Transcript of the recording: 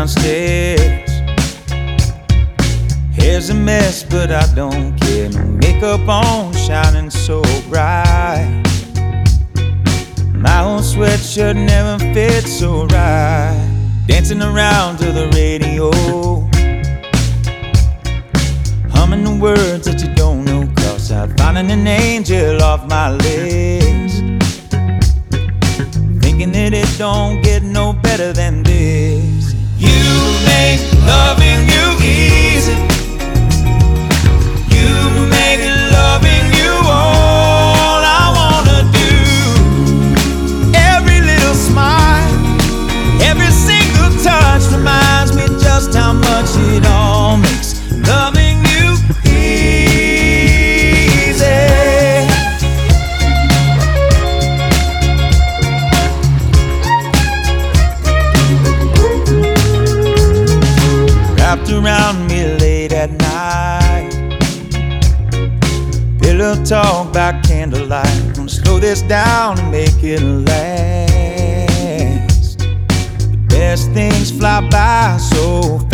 downstairs. Hair's a mess, but I don't care. No makeup on, shining so bright. My old sweatshirt never fits so right. Dancing around to the radio. Humming the words that you don't know. Cross out, finding an angel off my list. Thinking that it don't get better than this. You make loving Wrapped around me late at night. Pillow talk by candlelight. Gonna slow this down and make it last. The best things fly by so.